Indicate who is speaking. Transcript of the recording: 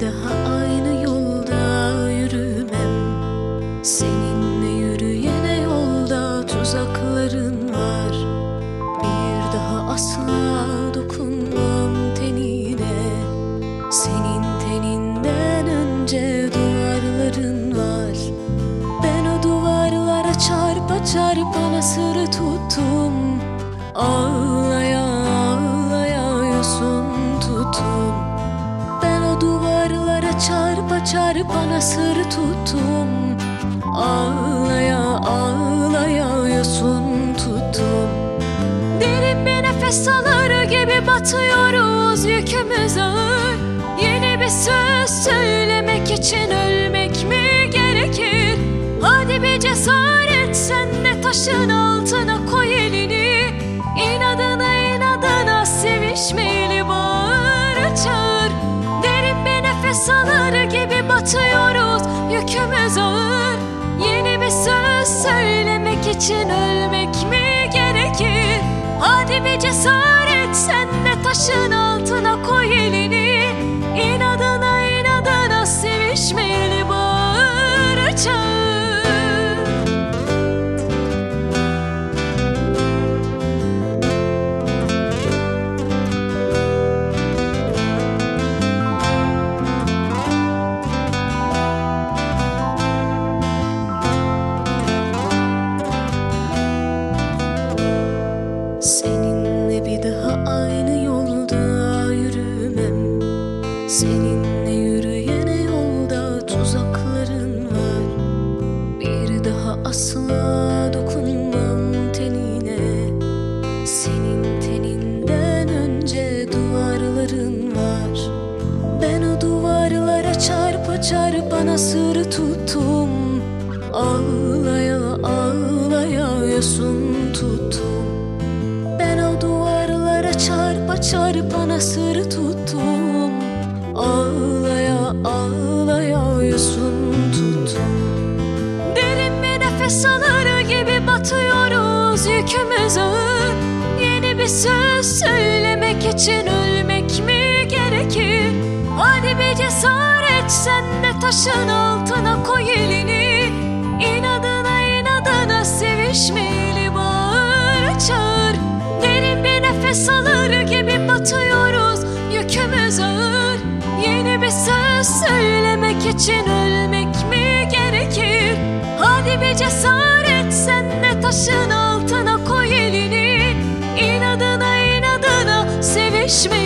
Speaker 1: Daha aynı yolda yürümem. Seninle yürüyene yolda tuzakların var. Bir daha asla dokunmam tenine. Senin teninden önce duvarların var. Ben o duvarlara çarpa çarpa nasır tuttum. Ağlayan çarpa çarpa nasır tuttum Ağlaya ağlaya yosun tuttum Derin bir nefes alır gibi batıyoruz yükümüz ağır Yeni bir söz söylemek için ölmek mi gerekir? Hadi bir cesaret sen de taşın altına koy ağır Yeni bir söz söylemek için ölmek mi gerekir? Hadi bir cesaret Seninle bir daha aynı yolda yürümem. Seninle yürüyene yolda tuzakların var. Bir daha asla dokunmam tenine. Senin teninden önce duvarların var. Ben o duvarlara çarpa çarpa nasır tuttum. Ağlaya ağlaya yosun tuttum çarpa çarpa nasır tuttum. Ağlaya ağlaya yosun tuttum. Derin bir nefes alır gibi batıyoruz yükümüz ağır Yeni bir söz söylemek için ölmek mi gerekir? Hadi bir cesaret sen de taşın altına koy elini. İnadına inadına sevişmeli bağır çağır Derin bir nefes alır için ölmek mi gerekir? Hadi bir cesaret sen de taşın altına koy elini İnadına inadına sevişme